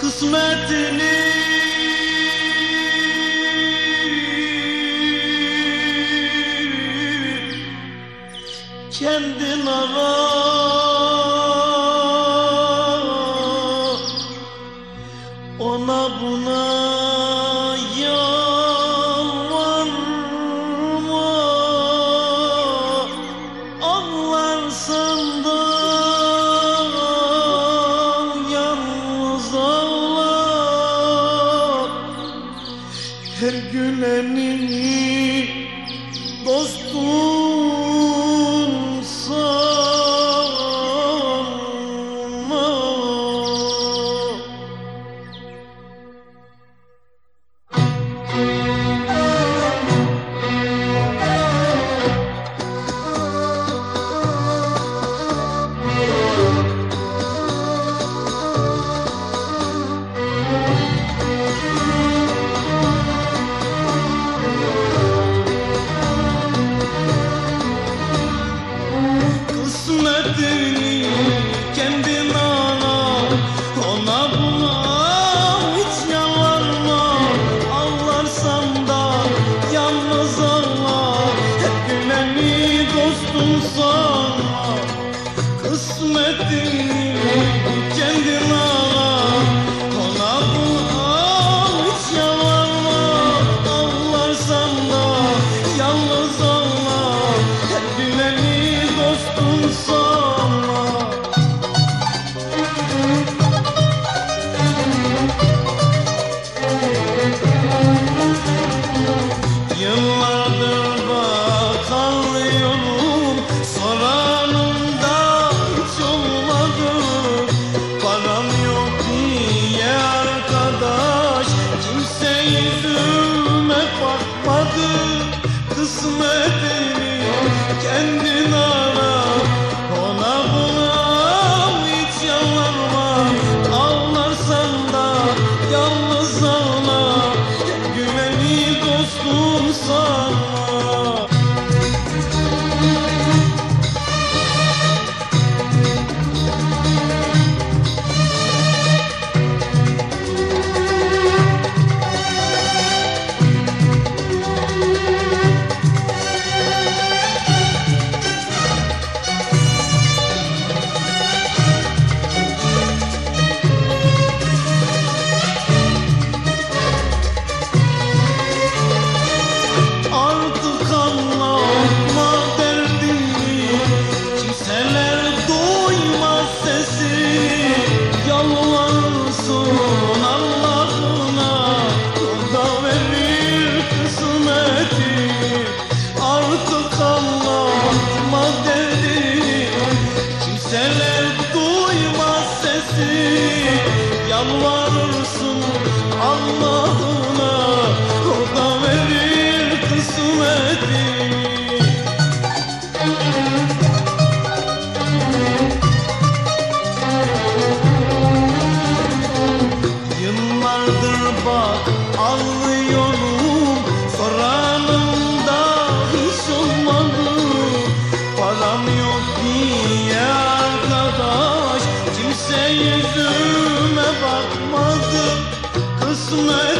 kısmetini. Kendin arar gülenin yüzüme bakmadı Kısmet eyliyor kendini Allah'ına O da verir kısmeti. Tonight